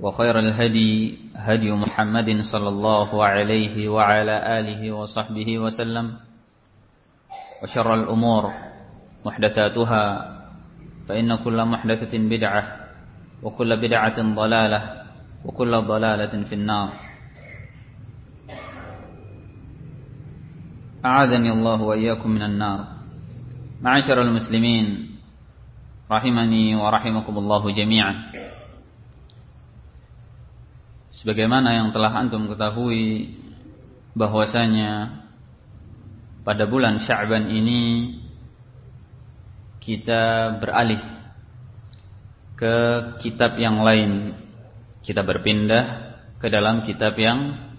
وخير الهدي هدي محمد صلى الله عليه وعلى آله وصحبه وسلم وشر الأمور محدثاتها فإن كل محدثة بدعة وكل بدعة ضلالة وكل ضلالة في النار. أعاذني الله وإياكم من النار. معاشر المسلمين رحمني ورحمكم الله جميعا. Sebagaimana yang telah antum ketahui bahwasanya pada bulan Sya'ban ini kita beralih ke kitab yang lain. Kita berpindah ke dalam kitab yang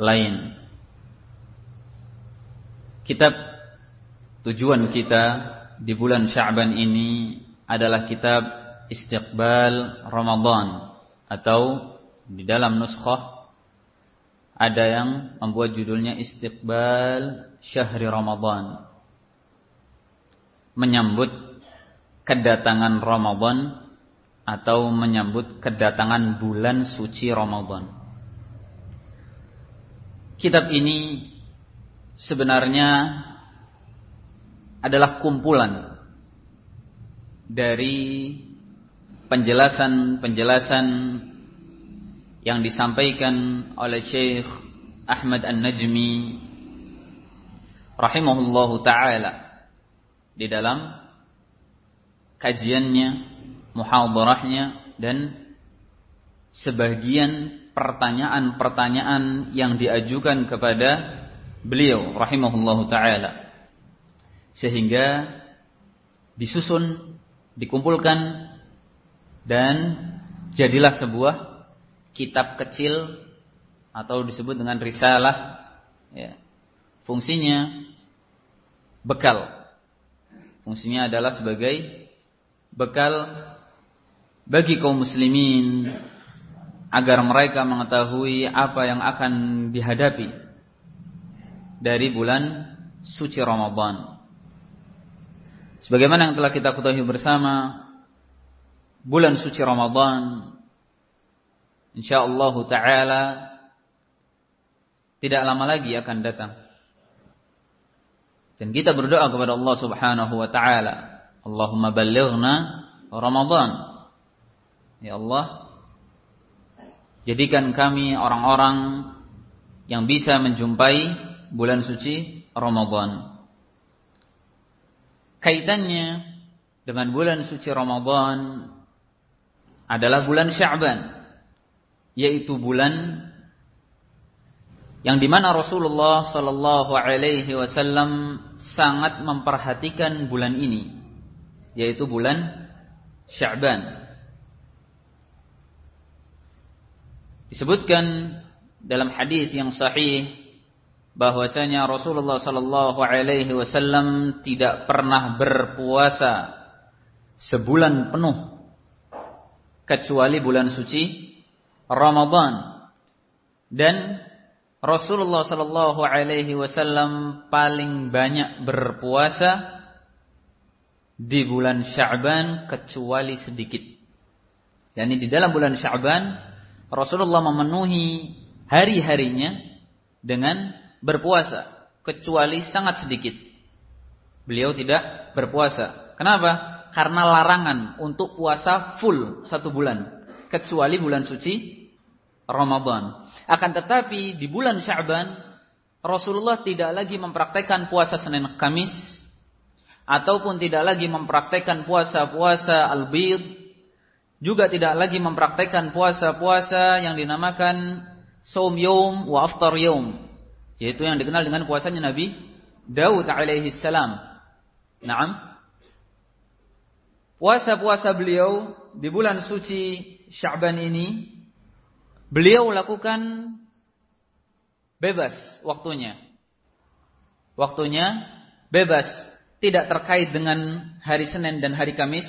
lain. Kitab tujuan kita di bulan Sya'ban ini adalah kitab Istiqbal Ramadan atau di dalam nuskhah ada yang membuat judulnya Istiqbal Syahri Ramadan. Menyambut kedatangan Ramadan atau menyambut kedatangan bulan suci Ramadan. Kitab ini sebenarnya adalah kumpulan dari penjelasan-penjelasan yang disampaikan oleh Syekh Ahmad An-Najmi rahimahullahu taala di dalam kajiannya, muhadarahnya dan sebagian pertanyaan-pertanyaan yang diajukan kepada beliau rahimahullahu taala. Sehingga disusun dikumpulkan dan jadilah sebuah kitab kecil atau disebut dengan risalah ya. fungsinya bekal fungsinya adalah sebagai bekal bagi kaum muslimin agar mereka mengetahui apa yang akan dihadapi dari bulan suci Ramadan. Sebagaimana yang telah kita ketahui bersama, bulan suci Ramadan insyaallah taala tidak lama lagi akan datang. Dan kita berdoa kepada Allah Subhanahu wa taala, Allahumma ballighna Ramadan. Ya Allah, jadikan kami orang-orang yang bisa menjumpai bulan suci Ramadan. Kaitannya dengan bulan suci Ramadan adalah bulan Sya'ban, yaitu bulan yang di mana Rasulullah Sallallahu Alaihi Wasallam sangat memperhatikan bulan ini, yaitu bulan Sya'ban. Disebutkan dalam hadis yang sahih bahwasanya Rasulullah sallallahu alaihi wasallam tidak pernah berpuasa sebulan penuh kecuali bulan suci Ramadan dan Rasulullah Shallallahu Alaihi Wasallam paling banyak berpuasa di bulan Sya'ban kecuali sedikit. Yani di dalam bulan Sya'ban Rasulullah memenuhi hari-harinya dengan berpuasa kecuali sangat sedikit. Beliau tidak berpuasa. Kenapa? Karena larangan untuk puasa full satu bulan kecuali bulan suci Ramadan. Akan tetapi di bulan Sya'ban Rasulullah tidak lagi mempraktekkan puasa Senin Kamis ataupun tidak lagi mempraktekkan puasa-puasa al-bid juga tidak lagi mempraktekkan puasa-puasa yang dinamakan saum yom wa aftar yom yaitu yang dikenal dengan puasanya Nabi Daud alaihi salam. Naam. Puasa-puasa beliau di bulan suci Sya'ban ini Beliau lakukan bebas waktunya. Waktunya bebas, tidak terkait dengan hari Senin dan hari Kamis,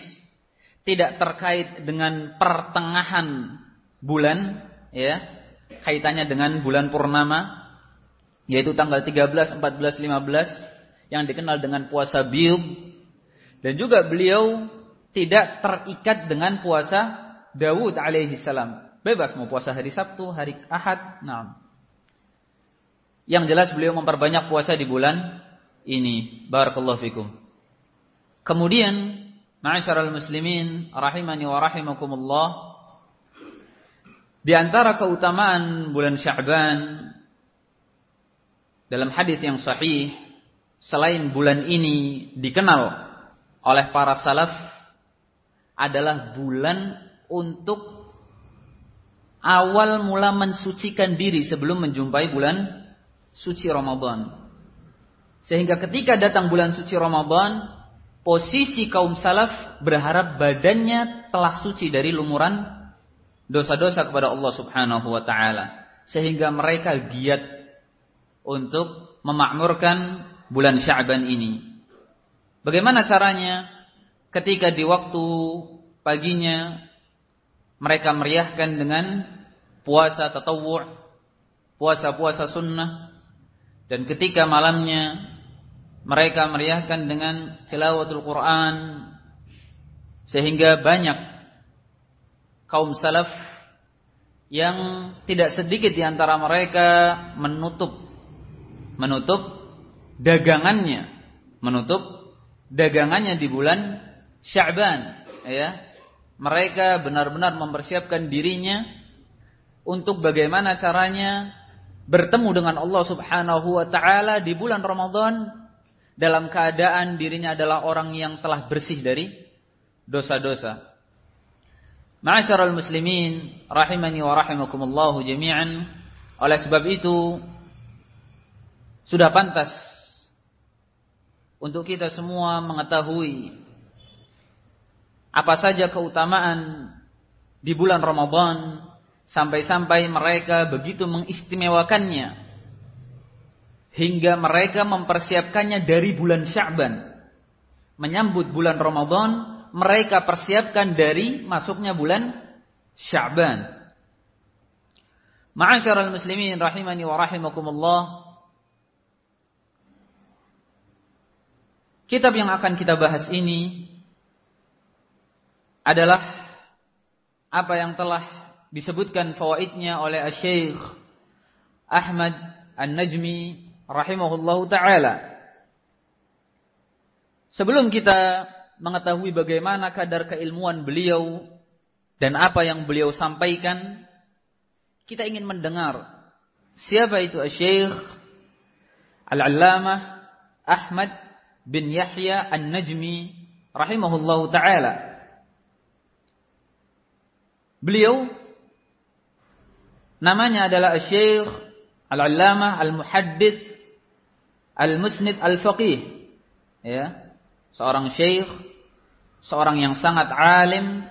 tidak terkait dengan pertengahan bulan, ya, kaitannya dengan bulan purnama, yaitu tanggal 13, 14, 15 yang dikenal dengan puasa biub. Dan juga beliau tidak terikat dengan puasa Dawud alaihi salam. Bebas mau puasa hari Sabtu, hari Ahad. Nah. Yang jelas beliau memperbanyak puasa di bulan ini. Barakallahu fikum. Kemudian, ma'asyiral muslimin rahimani wa rahimakumullah, di antara keutamaan bulan Sya'ban dalam hadis yang sahih selain bulan ini dikenal oleh para salaf adalah bulan untuk awal mula mensucikan diri sebelum menjumpai bulan suci Ramadan. Sehingga ketika datang bulan suci Ramadan, posisi kaum salaf berharap badannya telah suci dari lumuran dosa-dosa kepada Allah Subhanahu wa taala. Sehingga mereka giat untuk memakmurkan bulan Sya'ban ini. Bagaimana caranya? Ketika di waktu paginya mereka meriahkan dengan puasa tatawwu' puasa-puasa sunnah. Dan ketika malamnya mereka meriahkan dengan tilawatul Quran. Sehingga banyak kaum salaf yang tidak sedikit di antara mereka menutup menutup dagangannya menutup dagangannya di bulan Sya'ban ya mereka benar-benar mempersiapkan dirinya untuk bagaimana caranya bertemu dengan Allah Subhanahu wa taala di bulan Ramadan dalam keadaan dirinya adalah orang yang telah bersih dari dosa-dosa. Ma'asyiral muslimin rahimani wa rahimakumullah jami'an. Oleh sebab itu sudah pantas untuk kita semua mengetahui apa saja keutamaan di bulan Ramadan sampai-sampai mereka begitu mengistimewakannya hingga mereka mempersiapkannya dari bulan Sya'ban. Menyambut bulan Ramadan mereka persiapkan dari masuknya bulan Sya'ban. Ma'asyiral muslimin rahimani wa rahimakumullah. Kitab yang akan kita bahas ini adalah apa yang telah disebutkan fawaidnya oleh Syekh Ahmad An-Najmi rahimahullahu taala. Sebelum kita mengetahui bagaimana kadar keilmuan beliau dan apa yang beliau sampaikan, kita ingin mendengar siapa itu Syekh Al-Allamah Ahmad bin Yahya An-Najmi rahimahullahu taala. Beliau namanya adalah Syekh Al-Allamah Al-Muhaddits Al-Musnid Al-Faqih. Ya. Seorang syekh, seorang yang sangat alim,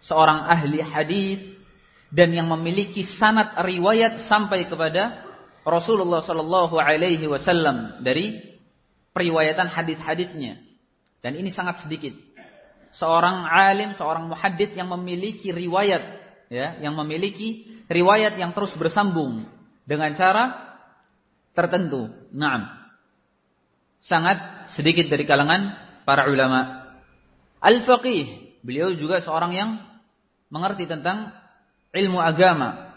seorang ahli hadis dan yang memiliki sanad riwayat sampai kepada Rasulullah sallallahu alaihi wasallam dari periwayatan hadis-hadisnya. Dan ini sangat sedikit seorang alim, seorang muhaddits yang memiliki riwayat ya, yang memiliki riwayat yang terus bersambung dengan cara tertentu. Naam. Sangat sedikit dari kalangan para ulama. Al-faqih, beliau juga seorang yang mengerti tentang ilmu agama.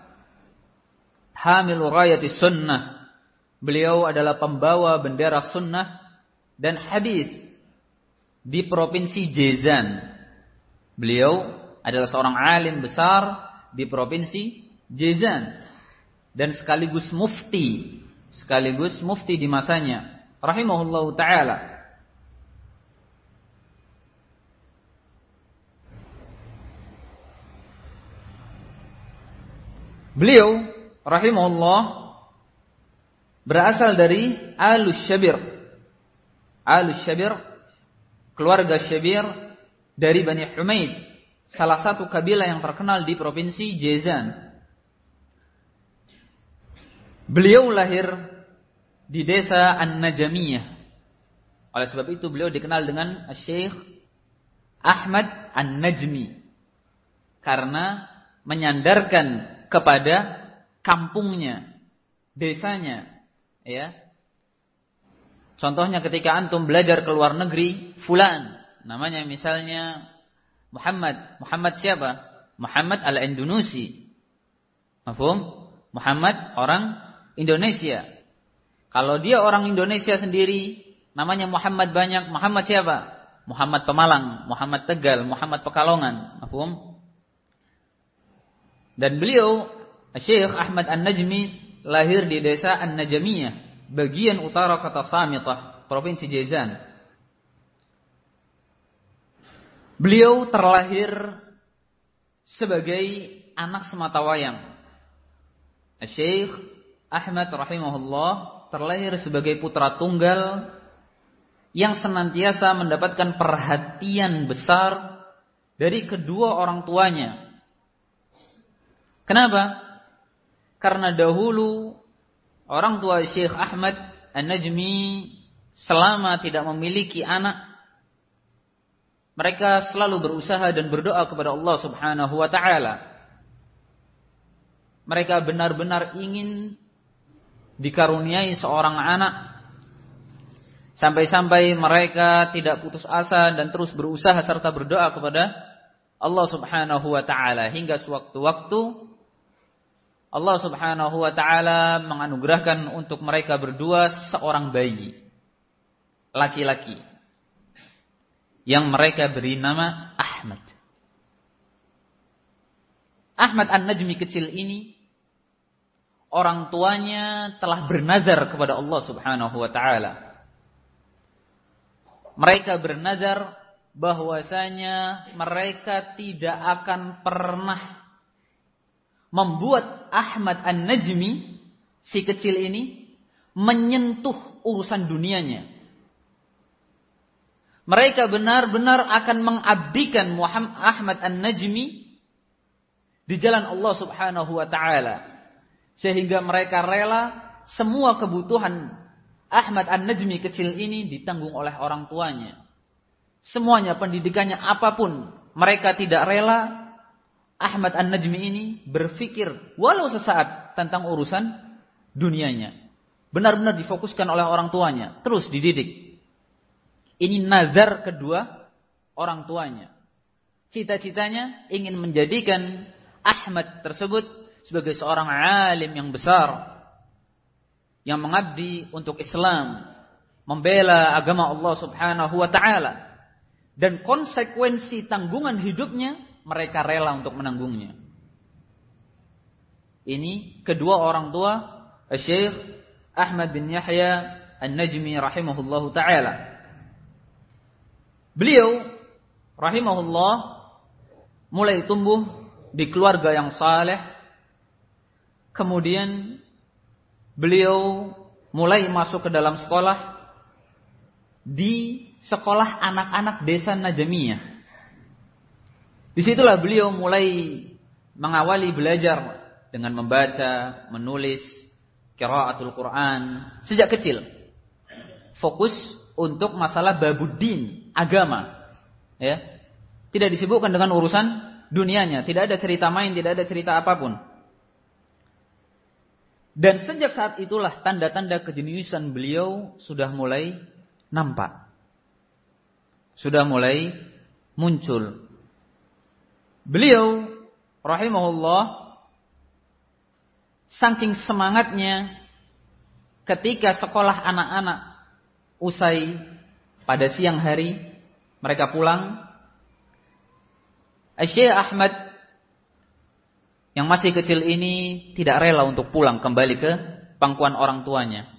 Hamil rayati sunnah. Beliau adalah pembawa bendera sunnah dan hadis di provinsi Jezan. Beliau adalah seorang alim besar di provinsi Jezan dan sekaligus mufti, sekaligus mufti di masanya. Rahimahullahu taala. Beliau rahimahullah berasal dari Alus Syabir. Keluarga Syabir dari Bani Humaid, salah satu kabilah yang terkenal di provinsi Jezan. Beliau lahir di desa An-Najamiyah. Oleh sebab itu beliau dikenal dengan Syekh Ahmad An-Najmi. Karena menyandarkan kepada kampungnya, desanya, ya. Contohnya ketika antum belajar ke luar negeri, fulan, namanya misalnya Muhammad. Muhammad siapa? Muhammad al-Indonesia. Mafhum? Muhammad orang Indonesia. Kalau dia orang Indonesia sendiri, namanya Muhammad banyak. Muhammad siapa? Muhammad Pemalang, Muhammad Tegal, Muhammad Pekalongan. Mafhum? Dan beliau, Syekh Ahmad An-Najmi, lahir di desa An-Najamiyah, bagian utara kota Samitah, Provinsi Jezan. Beliau terlahir sebagai anak semata wayang. Syekh Ahmad rahimahullah terlahir sebagai putra tunggal yang senantiasa mendapatkan perhatian besar dari kedua orang tuanya Kenapa? Karena dahulu orang tua Syekh Ahmad An-Najmi selama tidak memiliki anak mereka selalu berusaha dan berdoa kepada Allah Subhanahu wa taala. Mereka benar-benar ingin dikaruniai seorang anak sampai-sampai mereka tidak putus asa dan terus berusaha serta berdoa kepada Allah Subhanahu wa taala hingga sewaktu-waktu Allah Subhanahu wa taala menganugerahkan untuk mereka berdua seorang bayi laki-laki yang mereka beri nama Ahmad. Ahmad An-Najmi kecil ini orang tuanya telah bernazar kepada Allah Subhanahu wa taala. Mereka bernazar bahwasanya mereka tidak akan pernah membuat Ahmad An-Najmi si kecil ini menyentuh urusan dunianya. Mereka benar-benar akan mengabdikan Muhammad Ahmad An-Najmi di jalan Allah Subhanahu wa taala sehingga mereka rela semua kebutuhan Ahmad An-Najmi kecil ini ditanggung oleh orang tuanya. Semuanya pendidikannya apa pun mereka tidak rela Ahmad An-Najmi ini berpikir walau sesaat tentang urusan dunianya. Benar-benar difokuskan oleh orang tuanya, terus dididik. Ini nazar kedua orang tuanya. Cita-citanya ingin menjadikan Ahmad tersebut sebagai seorang alim yang besar yang mengabdi untuk Islam, membela agama Allah Subhanahu wa taala. Dan konsekuensi tanggungan hidupnya mereka rela untuk menanggungnya. Ini kedua orang tua Syekh Ahmad bin Yahya An-Najmi rahimahullahu taala. Beliau rahimahullah mulai tumbuh di keluarga yang saleh. Kemudian beliau mulai masuk ke dalam sekolah di sekolah anak-anak desa Najamiyah Di situlah beliau mulai mengawali belajar dengan membaca, menulis, kiraatul Quran sejak kecil. Fokus untuk masalah babuddin, agama. Ya. Tidak disibukkan dengan urusan dunianya, tidak ada cerita main, tidak ada cerita apa pun. Dan sejak saat itulah tanda-tanda kejeniusan beliau sudah mulai nampak. Sudah mulai muncul. Beliau rahimahullah saking semangatnya ketika sekolah anak-anak usai pada siang hari mereka pulang Syekh Ahmad yang masih kecil ini tidak rela untuk pulang kembali ke pangkuan orang tuanya.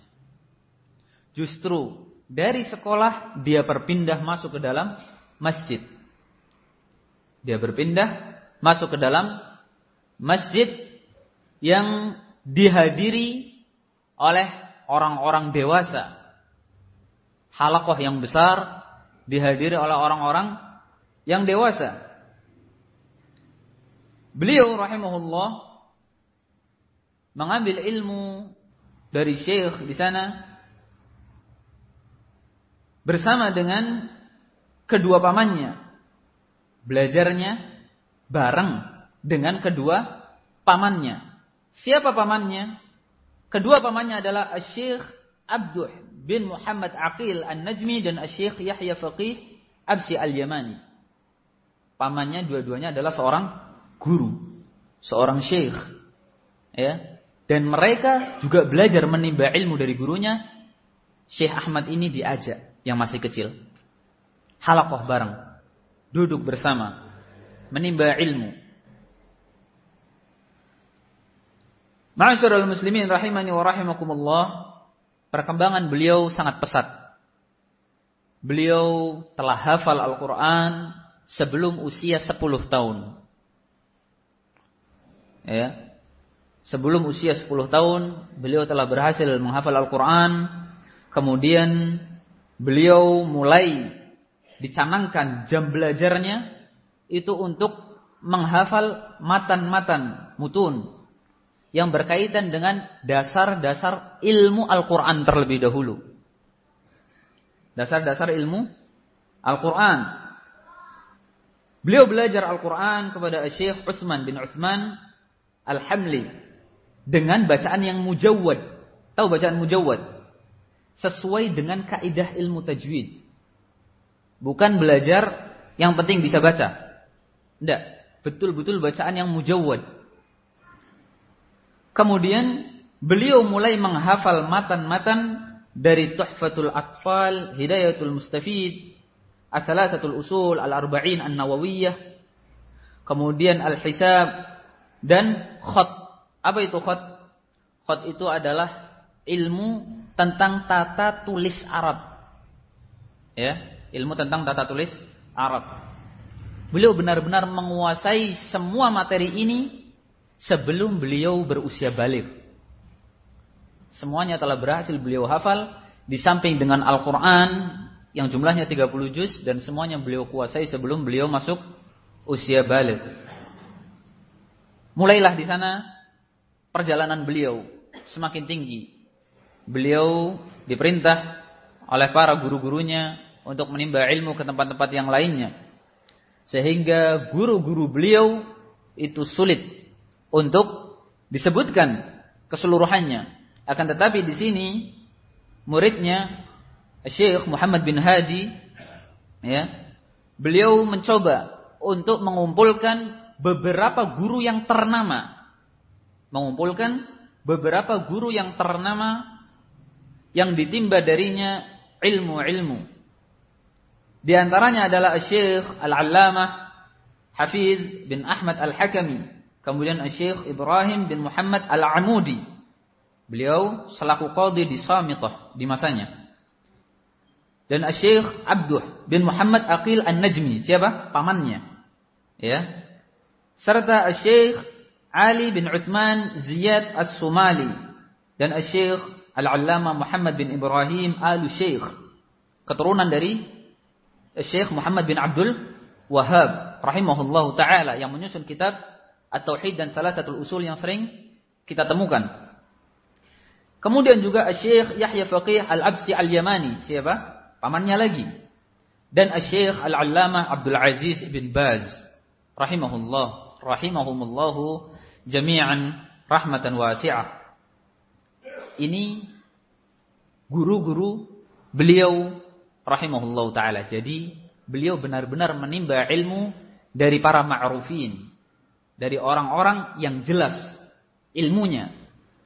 Justru dari sekolah dia berpindah masuk ke dalam masjid. Dia berpindah masuk ke dalam masjid yang dihadiri oleh orang-orang dewasa. Halakoh yang besar dihadiri oleh orang-orang yang dewasa. Beliau rahimahullah mengambil ilmu dari syekh di sana bersama dengan kedua pamannya. Belajarnya bareng dengan kedua pamannya. Siapa pamannya? Kedua pamannya adalah Syekh Abduh bin Muhammad Aqil An-Najmi dan Syekh Yahya Faqih Absi Al-Yamani. Pamannya dua-duanya adalah seorang guru, seorang syekh. Ya. Dan mereka juga belajar menimba ilmu dari gurunya. Syekh Ahmad ini diajak yang masih kecil. Halakoh bareng. Duduk bersama. Menimba ilmu. Ma'asyarul muslimin rahimani wa rahimakumullah. Perkembangan beliau sangat pesat. Beliau telah hafal Al-Quran sebelum usia 10 tahun ya sebelum usia 10 tahun beliau telah berhasil menghafal Al-Qur'an kemudian beliau mulai dicanangkan jam belajarnya itu untuk menghafal matan-matan mutun yang berkaitan dengan dasar-dasar ilmu Al-Quran terlebih dahulu. Dasar-dasar ilmu Al-Quran. Beliau belajar Al-Quran kepada Syekh Utsman bin Utsman Al-Hamli dengan bacaan yang mujawwad. Tahu bacaan mujawwad? Sesuai dengan kaidah ilmu tajwid. Bukan belajar yang penting bisa baca. Tidak, betul-betul bacaan yang mujawwad. Kemudian beliau mulai menghafal matan-matan dari Tuhfatul Atfal, Hidayatul Mustafid, Asalatatul Usul, Al-Arba'in An-Nawawiyah, kemudian Al-Hisab, dan khot. Apa itu khot? Khot itu adalah ilmu tentang tata tulis Arab. Ya, ilmu tentang tata tulis Arab. Beliau benar-benar menguasai semua materi ini sebelum beliau berusia balik. Semuanya telah berhasil beliau hafal di samping dengan Al-Qur'an yang jumlahnya 30 juz dan semuanya beliau kuasai sebelum beliau masuk usia balik. Mulailah di sana perjalanan beliau semakin tinggi. Beliau diperintah oleh para guru-gurunya untuk menimba ilmu ke tempat-tempat yang lainnya. Sehingga guru-guru beliau itu sulit untuk disebutkan keseluruhannya. Akan tetapi di sini muridnya Syekh Muhammad bin Hadi ya, beliau mencoba untuk mengumpulkan beberapa guru yang ternama. Mengumpulkan beberapa guru yang ternama yang ditimba darinya ilmu-ilmu. Di antaranya adalah Syekh Al-Allamah Hafiz bin Ahmad Al-Hakami, kemudian Syekh Ibrahim bin Muhammad Al-Amudi. Beliau selaku qadhi di Samitah di masanya. Dan Syekh Abduh bin Muhammad Aqil An-Najmi, siapa? Pamannya. Ya, serta Syekh Ali bin Uthman Ziyad As-Sumali dan Syekh Al-Allama Muhammad bin Ibrahim Al-Syekh keturunan dari Syekh Muhammad bin Abdul Wahab rahimahullahu taala yang menyusun kitab At-Tauhid dan salah satu usul yang sering kita temukan. Kemudian juga Syekh Yahya Faqih Al-Absi Al-Yamani, siapa? Pamannya lagi. Dan Syekh Al-Allama Abdul Aziz bin Baz rahimahullah rahimahumullahu jami'an rahmatan wasi'ah. ini guru-guru beliau rahimahullah taala. Jadi beliau benar-benar menimba ilmu dari para ma'rufin, dari orang-orang yang jelas ilmunya,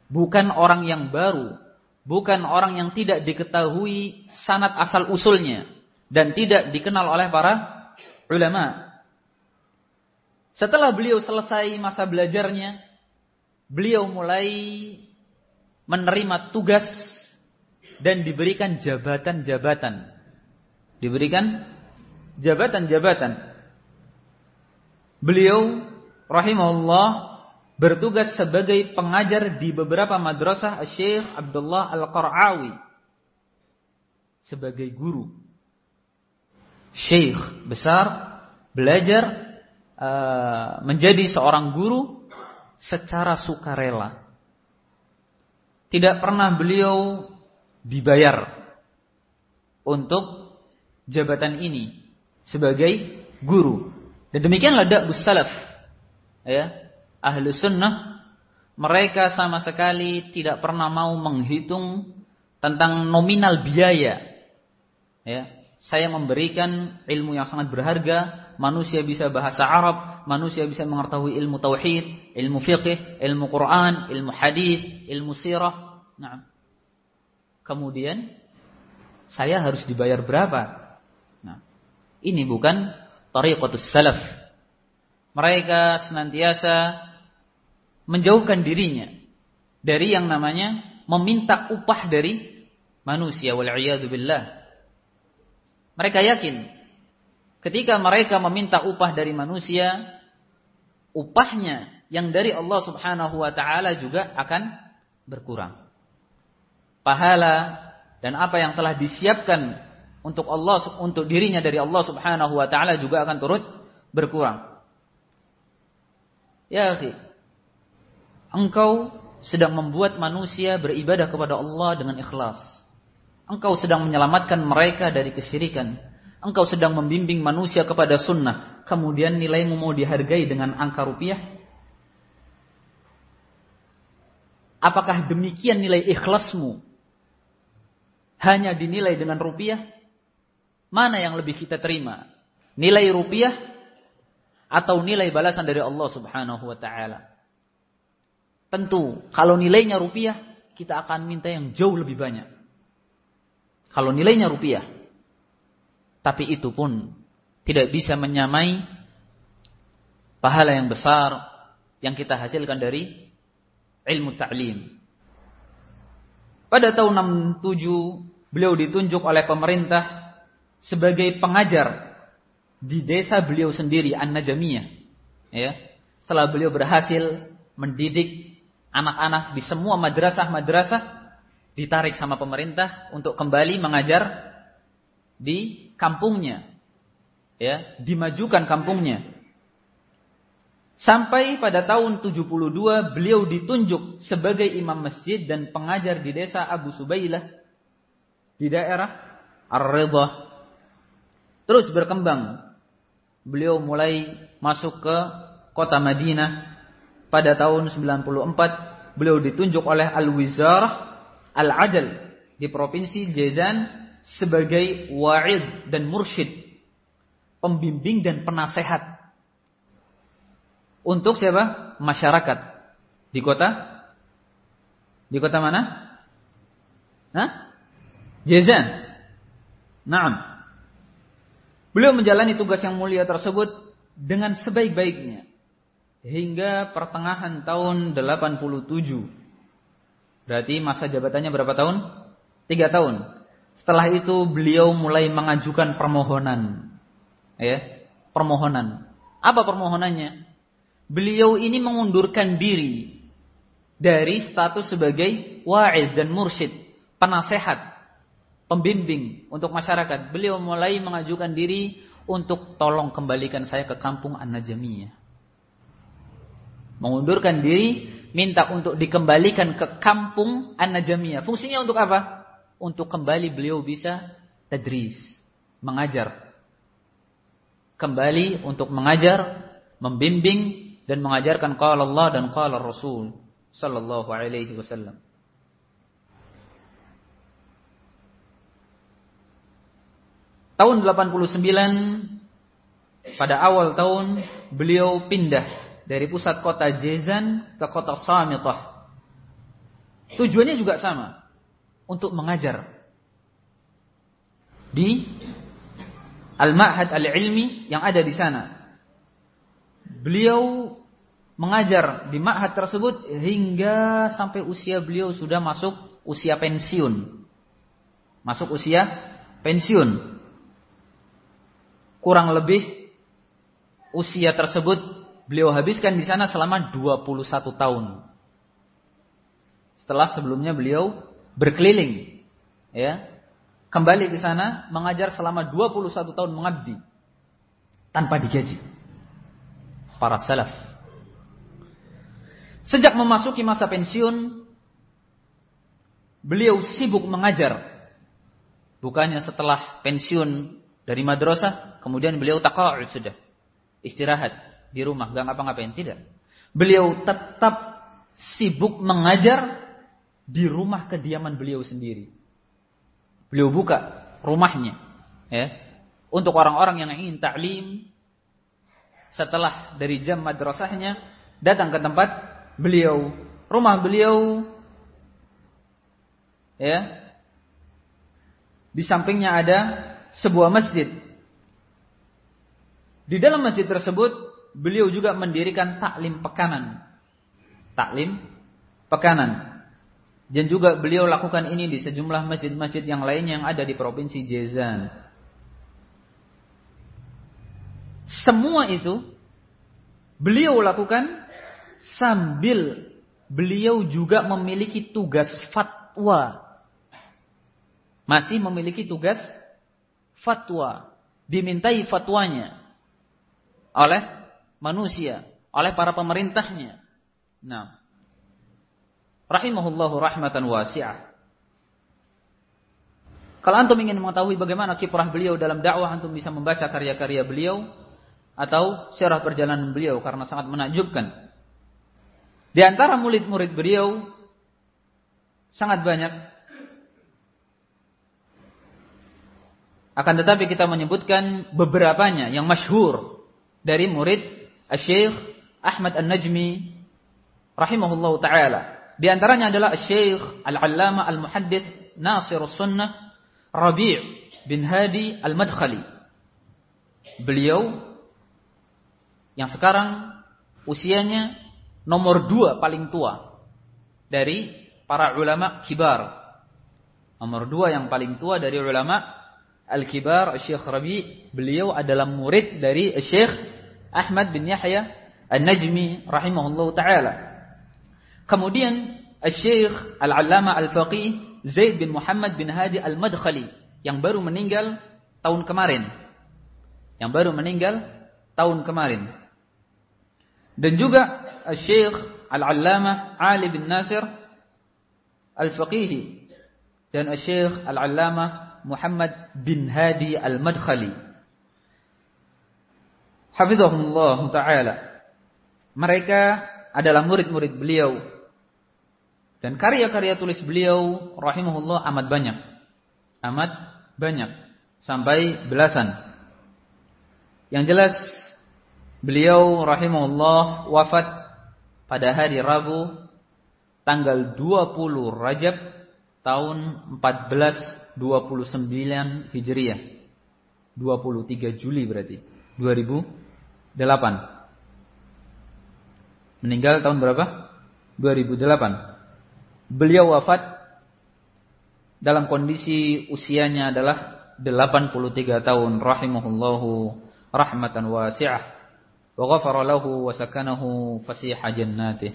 bukan orang yang baru, bukan orang yang tidak diketahui sanat asal usulnya dan tidak dikenal oleh para ulama. Setelah beliau selesai masa belajarnya, beliau mulai menerima tugas dan diberikan jabatan-jabatan. Diberikan jabatan-jabatan. Beliau rahimahullah bertugas sebagai pengajar di beberapa madrasah Syekh Abdullah Al-Qara'awi sebagai guru. Syekh besar belajar uh, menjadi seorang guru secara sukarela. Tidak pernah beliau dibayar untuk jabatan ini sebagai guru. Dan demikianlah dakwah salaf. Ya, ahlu sunnah mereka sama sekali tidak pernah mau menghitung tentang nominal biaya. Ya, saya memberikan ilmu yang sangat berharga, manusia bisa bahasa Arab, manusia bisa mengetahui ilmu tauhid, ilmu fiqh, ilmu Quran, ilmu hadis, ilmu sirah. Nah. Kemudian saya harus dibayar berapa? Ini bukan tariqatus salaf. Mereka senantiasa menjauhkan dirinya dari yang namanya meminta upah dari manusia wal billah. Mereka yakin ketika mereka meminta upah dari manusia, upahnya yang dari Allah Subhanahu wa taala juga akan berkurang. Pahala dan apa yang telah disiapkan untuk Allah untuk dirinya dari Allah Subhanahu wa taala juga akan turut berkurang. Ya, akhi, Engkau sedang membuat manusia beribadah kepada Allah dengan ikhlas. Engkau sedang menyelamatkan mereka dari kesyirikan. Engkau sedang membimbing manusia kepada sunnah. Kemudian nilaimu mau dihargai dengan angka rupiah? Apakah demikian nilai ikhlasmu? Hanya dinilai dengan rupiah? Mana yang lebih kita terima? Nilai rupiah atau nilai balasan dari Allah Subhanahu wa taala? Tentu, kalau nilainya rupiah, kita akan minta yang jauh lebih banyak. Kalau nilainya rupiah. Tapi itu pun tidak bisa menyamai pahala yang besar yang kita hasilkan dari ilmu ta'lim. Pada tahun 67, beliau ditunjuk oleh pemerintah sebagai pengajar di desa beliau sendiri, An-Najamiyah. Ya. Setelah beliau berhasil mendidik anak-anak di semua madrasah-madrasah ditarik sama pemerintah untuk kembali mengajar di kampungnya. Ya, dimajukan kampungnya. Sampai pada tahun 72 beliau ditunjuk sebagai imam masjid dan pengajar di desa Abu Subailah di daerah Ar-Ridha. Terus berkembang. Beliau mulai masuk ke kota Madinah pada tahun 94 beliau ditunjuk oleh Al-Wizarah Al-Adl di provinsi Jazan sebagai wa'id dan mursyid, pembimbing dan penasehat untuk siapa? Masyarakat di kota di kota mana? Hah? Jazan. Naam. Beliau menjalani tugas yang mulia tersebut dengan sebaik-baiknya hingga pertengahan tahun 87. Berarti masa jabatannya berapa tahun? Tiga tahun. Setelah itu beliau mulai mengajukan permohonan. Ya, permohonan. Apa permohonannya? Beliau ini mengundurkan diri dari status sebagai wa'id dan mursyid, penasehat, pembimbing untuk masyarakat. Beliau mulai mengajukan diri untuk tolong kembalikan saya ke kampung An-Najamiyah mengundurkan diri, minta untuk dikembalikan ke kampung An-Najamiyah. Fungsinya untuk apa? Untuk kembali beliau bisa tadris, mengajar. Kembali untuk mengajar, membimbing dan mengajarkan qala Allah dan qala Rasul sallallahu alaihi wasallam. Tahun 89 pada awal tahun beliau pindah dari pusat kota Jezan ke kota Samitah. Tujuannya juga sama, untuk mengajar di Al-Ma'had Al-Ilmi yang ada di sana. Beliau mengajar di ma'had tersebut hingga sampai usia beliau sudah masuk usia pensiun. Masuk usia pensiun. Kurang lebih usia tersebut beliau habiskan di sana selama 21 tahun. Setelah sebelumnya beliau berkeliling ya kembali ke sana mengajar selama 21 tahun mengabdi tanpa digaji. Para salaf. Sejak memasuki masa pensiun, beliau sibuk mengajar. Bukannya setelah pensiun dari madrasah, kemudian beliau taqa'ud sudah. Istirahat di rumah, gak ngapa-ngapain, tidak. Beliau tetap sibuk mengajar di rumah kediaman beliau sendiri. Beliau buka rumahnya ya untuk orang-orang yang ingin taklim setelah dari jam madrasahnya datang ke tempat beliau, rumah beliau ya. Di sampingnya ada sebuah masjid. Di dalam masjid tersebut beliau juga mendirikan taklim pekanan. Taklim pekanan. Dan juga beliau lakukan ini di sejumlah masjid-masjid yang lain yang ada di provinsi Jezan. Semua itu beliau lakukan sambil beliau juga memiliki tugas fatwa. Masih memiliki tugas fatwa. Dimintai fatwanya oleh manusia, oleh para pemerintahnya. Nah, rahimahullahu rahmatan wasi'ah. Kalau antum ingin mengetahui bagaimana kiprah beliau dalam dakwah, antum bisa membaca karya-karya beliau atau syarah perjalanan beliau karena sangat menakjubkan. Di antara murid-murid beliau sangat banyak. Akan tetapi kita menyebutkan beberapanya yang masyhur dari murid Syekh Ahmad An-Najmi rahimahullahu taala. Di antaranya adalah Syekh Al-Allama Al-Muhaddith Nasir Sunnah Rabi' bin Hadi Al-Madkhali. Beliau yang sekarang usianya nomor dua paling tua dari para ulama kibar. Nomor dua yang paling tua dari ulama Al-Kibar Syekh Rabi' beliau adalah murid dari Syekh Ahmad bin Yahya An-Najmi rahimahullahu taala. Kemudian Syekh Al-Allama Al-Faqih Zaid bin Muhammad bin Hadi Al-Madkhali yang baru meninggal tahun kemarin. Yang baru meninggal tahun kemarin. Dan juga Syekh Al-Allama Ali bin Nasir Al-Faqih dan Syekh Al-Allama Muhammad bin Hadi Al-Madkhali. Hafizahullah taala. Mereka adalah murid-murid beliau dan karya-karya tulis beliau rahimahullah amat banyak. Amat banyak. Sampai belasan. Yang jelas beliau rahimahullah wafat pada hari Rabu tanggal 20 Rajab tahun 1429 Hijriah. 23 Juli berarti. 2008. Meninggal tahun berapa? 2008. Beliau wafat dalam kondisi usianya adalah 83 tahun rahimahullahu rahmatan wasi'ah wa ghafara lahu wa sakanahu fasiha jannatih.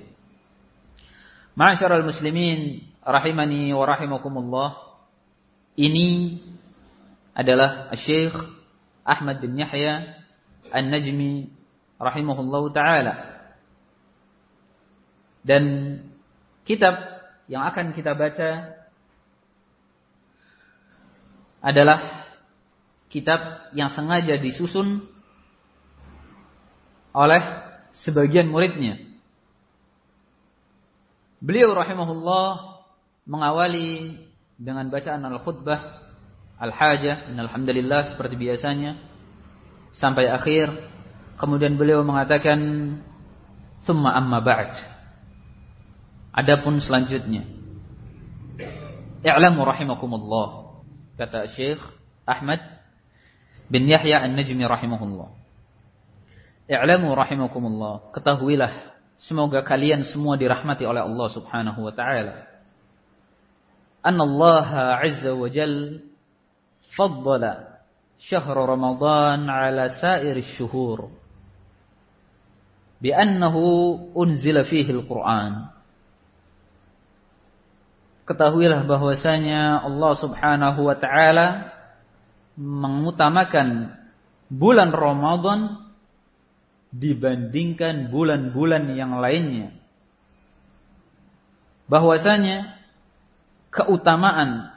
Ma'asyiral muslimin rahimani wa rahimakumullah. Ini adalah Syekh Ahmad bin Yahya An-Najmi rahimahullahu taala. Dan kitab yang akan kita baca adalah kitab yang sengaja disusun oleh sebagian muridnya. Beliau rahimahullah mengawali dengan bacaan al-khutbah al-hajah, alhamdulillah seperti biasanya sampai akhir. Kemudian beliau mengatakan thumma amma ba'd. Adapun selanjutnya I'lamu rahimakumullah kata Syekh Ahmad bin Yahya An-Najmi rahimahullah. I'lamu rahimakumullah, ketahuilah semoga kalian semua dirahmati oleh Allah Subhanahu wa taala. Allah azza wa jal faddala syahr Ramadan ala sair syuhur bi'annahu unzila fihi al-Qur'an. Ketahuilah bahwasanya Allah Subhanahu wa taala mengutamakan bulan Ramadan dibandingkan bulan-bulan yang lainnya. Bahwasanya keutamaan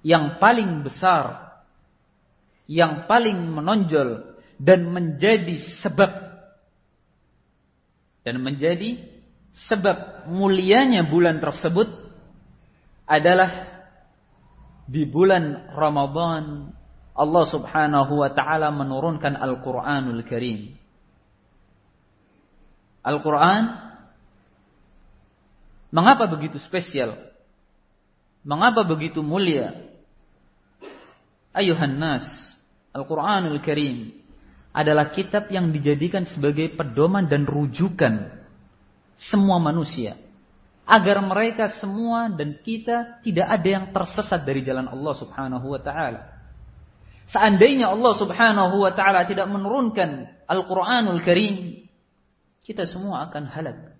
yang paling besar, yang paling menonjol dan menjadi sebab dan menjadi sebab mulianya bulan tersebut adalah di bulan Ramadan Allah Subhanahu wa taala menurunkan Al-Qur'anul Karim. Al-Qur'an mengapa begitu spesial? Mengapa begitu mulia? Ayuhan nas, Al-Qur'anul Karim adalah kitab yang dijadikan sebagai pedoman dan rujukan semua manusia agar mereka semua dan kita tidak ada yang tersesat dari jalan Allah Subhanahu wa taala. Seandainya Allah Subhanahu wa taala tidak menurunkan Al-Qur'anul Karim, kita semua akan halak.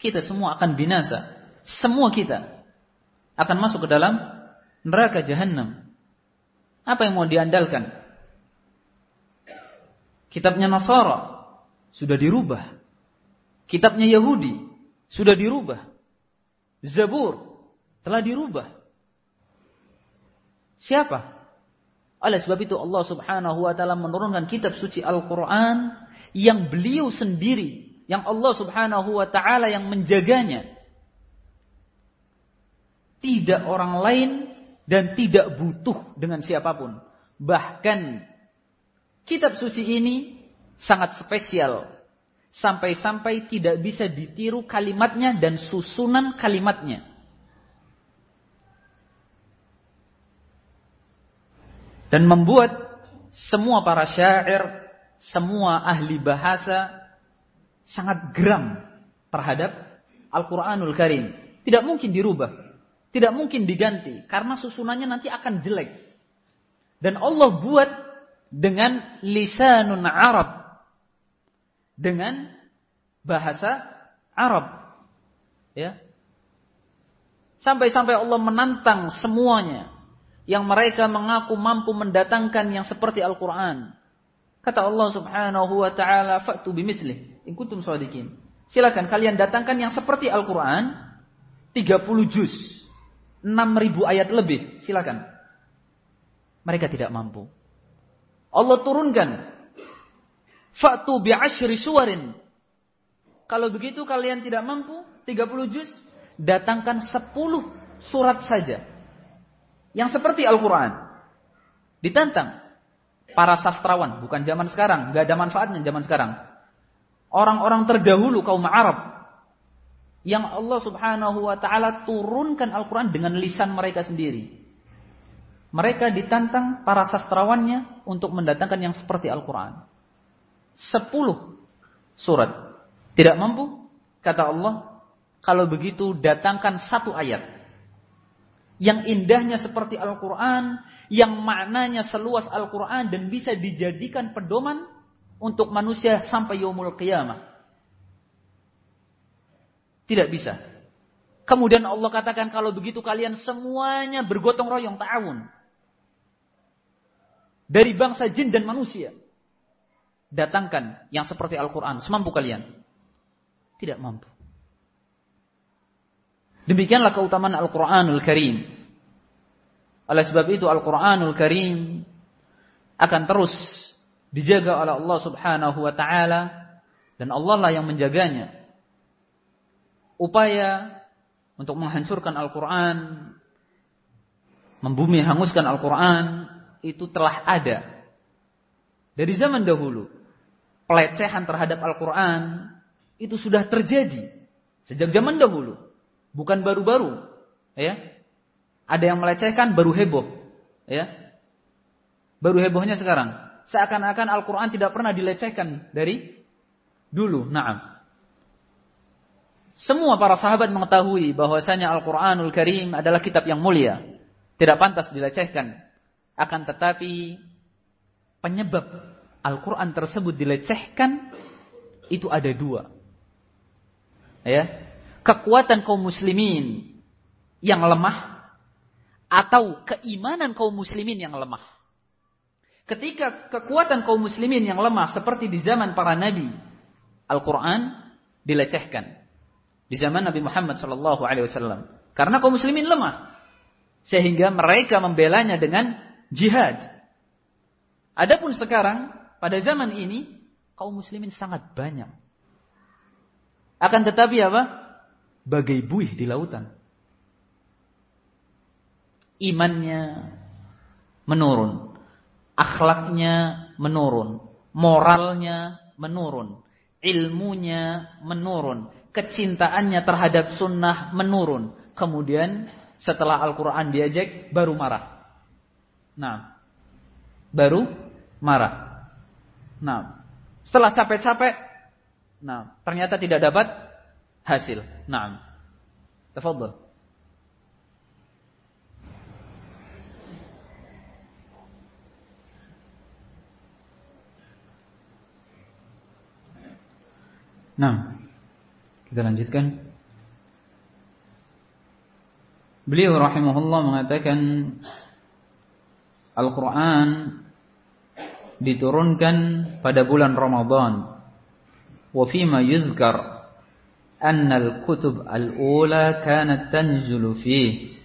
Kita semua akan binasa. Semua kita akan masuk ke dalam neraka jahanam. Apa yang mau diandalkan? Kitabnya Nasara sudah dirubah. Kitabnya Yahudi sudah dirubah. Zabur telah dirubah. Siapa? Oleh sebab itu Allah Subhanahu wa taala menurunkan kitab suci Al-Qur'an yang beliau sendiri, yang Allah Subhanahu wa taala yang menjaganya. Tidak orang lain dan tidak butuh dengan siapa pun. Bahkan kitab suci ini sangat spesial sampai-sampai tidak bisa ditiru kalimatnya dan susunan kalimatnya. Dan membuat semua para syair, semua ahli bahasa sangat geram terhadap Al-Quranul Karim. Tidak mungkin dirubah. Tidak mungkin diganti. Karena susunannya nanti akan jelek. Dan Allah buat dengan lisanun Arab dengan bahasa Arab. Ya. Sampai-sampai Allah menantang semuanya yang mereka mengaku mampu mendatangkan yang seperti Al-Qur'an. Kata Allah Subhanahu wa taala, "Fa'tu bimithli in kuntum shadiqin." Silakan kalian datangkan yang seperti Al-Qur'an 30 juz, 6000 ayat lebih, silakan. Mereka tidak mampu. Allah turunkan Fa'tu bi'ashri suwarin. Kalau begitu kalian tidak mampu 30 juz, datangkan 10 surat saja. Yang seperti Al-Quran. Ditantang. Para sastrawan, bukan zaman sekarang. Gak ada manfaatnya zaman sekarang. Orang-orang terdahulu kaum Arab. Yang Allah subhanahu wa ta'ala turunkan Al-Quran dengan lisan mereka sendiri. Mereka ditantang para sastrawannya untuk mendatangkan yang seperti Al-Quran sepuluh surat. Tidak mampu? Kata Allah, kalau begitu datangkan satu ayat. Yang indahnya seperti Al-Quran, yang maknanya seluas Al-Quran dan bisa dijadikan pedoman untuk manusia sampai yaumul qiyamah. Tidak bisa. Kemudian Allah katakan kalau begitu kalian semuanya bergotong royong ta'awun. Dari bangsa jin dan manusia datangkan yang seperti Al-Quran. Semampu kalian? Tidak mampu. Demikianlah keutamaan Al-Quranul Karim. Oleh sebab itu Al-Quranul Karim akan terus dijaga oleh Allah subhanahu wa ta'ala. Dan Allah lah yang menjaganya. Upaya untuk menghancurkan Al-Quran membumi hanguskan Al-Quran itu telah ada. Dari zaman dahulu. Pelecehan terhadap Al-Quran itu sudah terjadi. Sejak zaman dahulu. Bukan baru-baru. Ya. Ada yang melecehkan baru heboh. Ya. Baru hebohnya sekarang. Seakan-akan Al-Quran tidak pernah dilecehkan dari dulu. Naam. Semua para sahabat mengetahui bahwasanya Al-Quranul Karim adalah kitab yang mulia. Tidak pantas dilecehkan. Akan tetapi penyebab Al-Quran tersebut dilecehkan itu ada dua. Ya, kekuatan kaum muslimin yang lemah atau keimanan kaum muslimin yang lemah. Ketika kekuatan kaum muslimin yang lemah seperti di zaman para nabi, Al-Quran dilecehkan. Di zaman Nabi Muhammad Sallallahu Alaihi Wasallam. Karena kaum muslimin lemah. Sehingga mereka membelanya dengan jihad. Adapun sekarang, pada zaman ini, kaum muslimin sangat banyak. Akan tetapi apa? Bagai buih di lautan. Imannya menurun akhlaknya menurun, moralnya menurun, ilmunya menurun, kecintaannya terhadap sunnah menurun. Kemudian setelah Al-Quran diajak baru marah. Nah, baru marah. Nah, setelah capek-capek, nah ternyata tidak dapat hasil. Nah, tafadhol. Nah, kita lanjutkan. Beliau rahimahullah mengatakan Al-Quran diturunkan pada bulan Ramadan. Wa fima yuzkar anna al-kutub al-ula kanat tanzulu fih.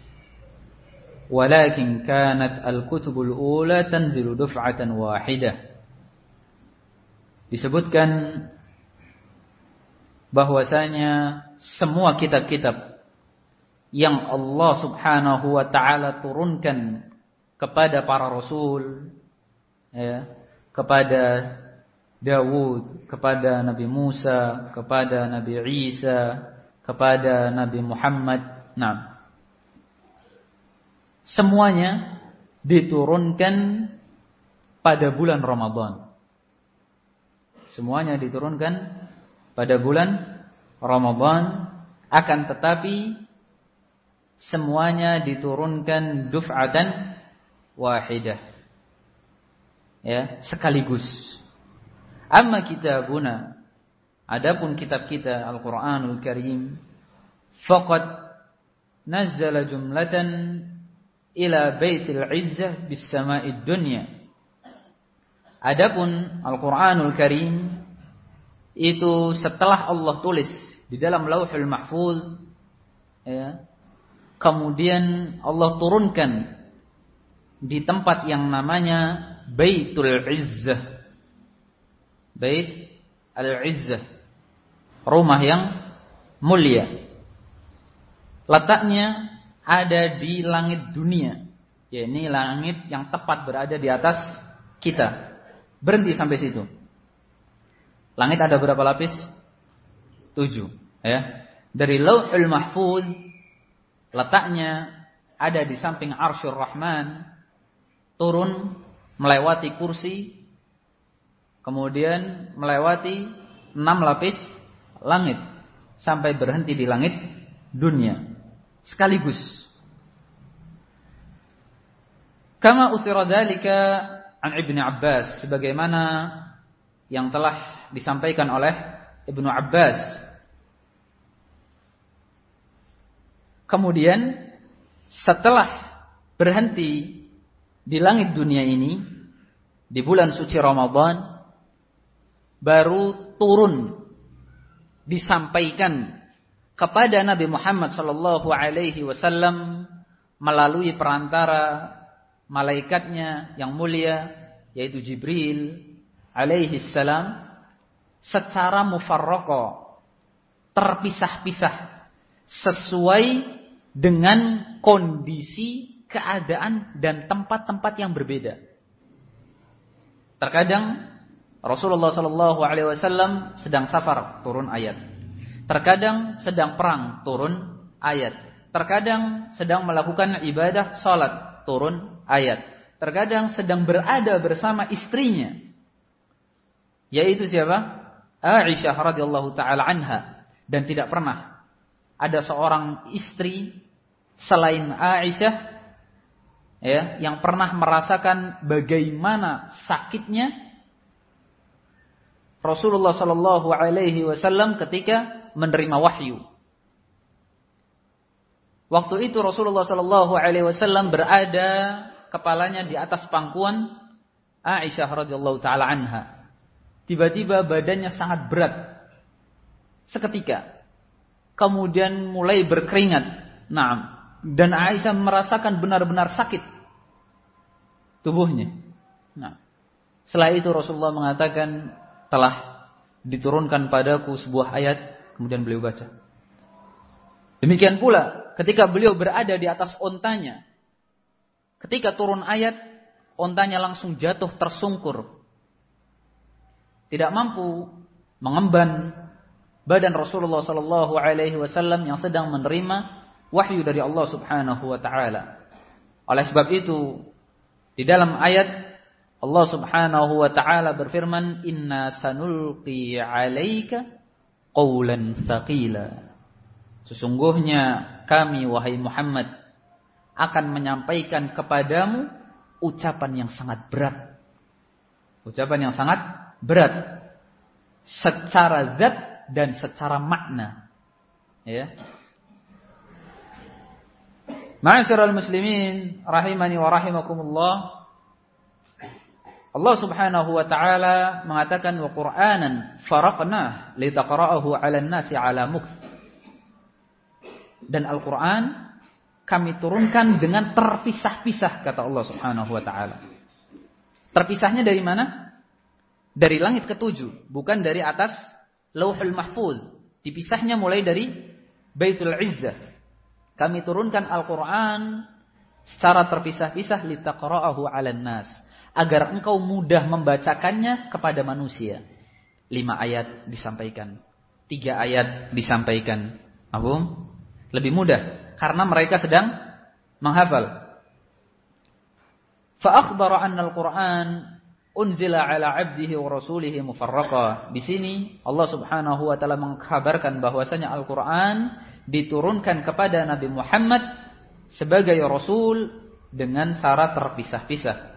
ولكن كانت الكتب الأولى تنزل دفعة واحدة disebutkan bahwasanya semua kitab-kitab yang Allah Subhanahu wa taala turunkan kepada para rasul ya, kepada Dawud, kepada Nabi Musa, kepada Nabi Isa, kepada Nabi Muhammad. Nah, semuanya diturunkan pada bulan Ramadan. Semuanya diturunkan pada bulan Ramadan akan tetapi semuanya diturunkan duf'atan wahidah. Ya sekaligus. Amma kitabuna adapun kitab kita Al-Qur'anul Karim faqad nazzala jumlatan ila baitil izzah bis sama'id dunya. Adapun Al-Qur'anul Karim itu setelah Allah tulis di dalam Lauhul Mahfuz ya, kemudian Allah turunkan di tempat yang namanya Baitul Izzah. Bait Al-Izzah. Rumah yang mulia. Letaknya ada di langit dunia. Ya, langit yang tepat berada di atas kita. Berhenti sampai situ. Langit ada berapa lapis? Tujuh. Ya. Dari lauhul mahfuz letaknya ada di samping arsyur rahman turun melewati kursi kemudian melewati enam lapis langit sampai berhenti di langit dunia sekaligus kama uthira dzalika an Ibnu Abbas sebagaimana yang telah disampaikan oleh Ibnu Abbas. Kemudian setelah berhenti di langit dunia ini di bulan suci Ramadan baru turun disampaikan kepada Nabi Muhammad sallallahu alaihi wasallam melalui perantara malaikatnya yang mulia yaitu Jibril alaihi salam secara mufarroko terpisah-pisah sesuai dengan kondisi keadaan dan tempat-tempat yang berbeda. Terkadang Rasulullah Shallallahu Alaihi Wasallam sedang safar turun ayat. Terkadang sedang perang turun ayat. Terkadang sedang melakukan ibadah salat turun ayat. Terkadang sedang berada bersama istrinya. Yaitu siapa? Aisyah radhiyallahu taala anha dan tidak pernah ada seorang istri selain Aisyah ya yang pernah merasakan bagaimana sakitnya Rasulullah Shallallahu alaihi wasallam ketika menerima wahyu. Waktu itu Rasulullah Shallallahu alaihi wasallam berada kepalanya di atas pangkuan Aisyah radhiyallahu taala anha. Tiba-tiba badannya sangat berat. Seketika. Kemudian mulai berkeringat. Nah, dan Aisyah merasakan benar-benar sakit tubuhnya. Nah, setelah itu Rasulullah mengatakan telah diturunkan padaku sebuah ayat, kemudian beliau baca. Demikian pula ketika beliau berada di atas ontanya, ketika turun ayat, ontanya langsung jatuh tersungkur tidak mampu mengemban badan Rasulullah sallallahu alaihi wasallam yang sedang menerima wahyu dari Allah Subhanahu wa taala. Oleh sebab itu di dalam ayat Allah Subhanahu wa taala berfirman inna sanulqi 'alaika qawlan tsaqila. Sesungguhnya kami wahai Muhammad akan menyampaikan kepadamu ucapan yang sangat berat. Ucapan yang sangat berat secara zat dan secara makna. Ya. Ma'asyiral muslimin rahimani wa rahimakumullah. Allah Subhanahu wa taala mengatakan wa Qur'anan faraqnah litaqra'ahu 'alan nasi 'ala mukth. Dan Al-Qur'an kami turunkan dengan terpisah-pisah kata Allah Subhanahu wa taala. Terpisahnya dari mana? Dari langit ketujuh, bukan dari atas Lauhul Mahfuz. Dipisahnya mulai dari Baitul Izzah. Kami turunkan Al-Qur'an secara terpisah-pisah litaqra'ahu 'alan nas, agar engkau mudah membacakannya kepada manusia. Lima ayat disampaikan, tiga ayat disampaikan. Abum, lebih mudah karena mereka sedang menghafal. Fa akhbara anna al-Qur'an unzila ala abdihi wa rasulihi mufarraqa. Di sini Allah Subhanahu wa taala mengkabarkan bahwasanya Al-Qur'an diturunkan kepada Nabi Muhammad sebagai rasul dengan cara terpisah-pisah.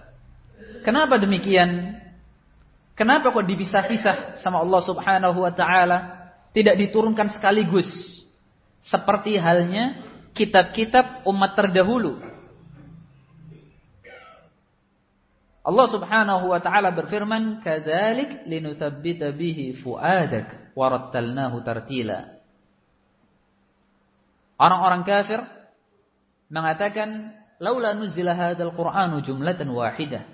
Kenapa demikian? Kenapa kok dipisah-pisah sama Allah Subhanahu wa taala? Tidak diturunkan sekaligus seperti halnya kitab-kitab umat terdahulu Allah Subhanahu wa taala berfirman, "Kadzalik linutsabbita bihi fuadak wa rattalnahu tartila." Orang-orang kafir mengatakan, "Laula nuzila hadzal Qur'anu jumlatan wahidah."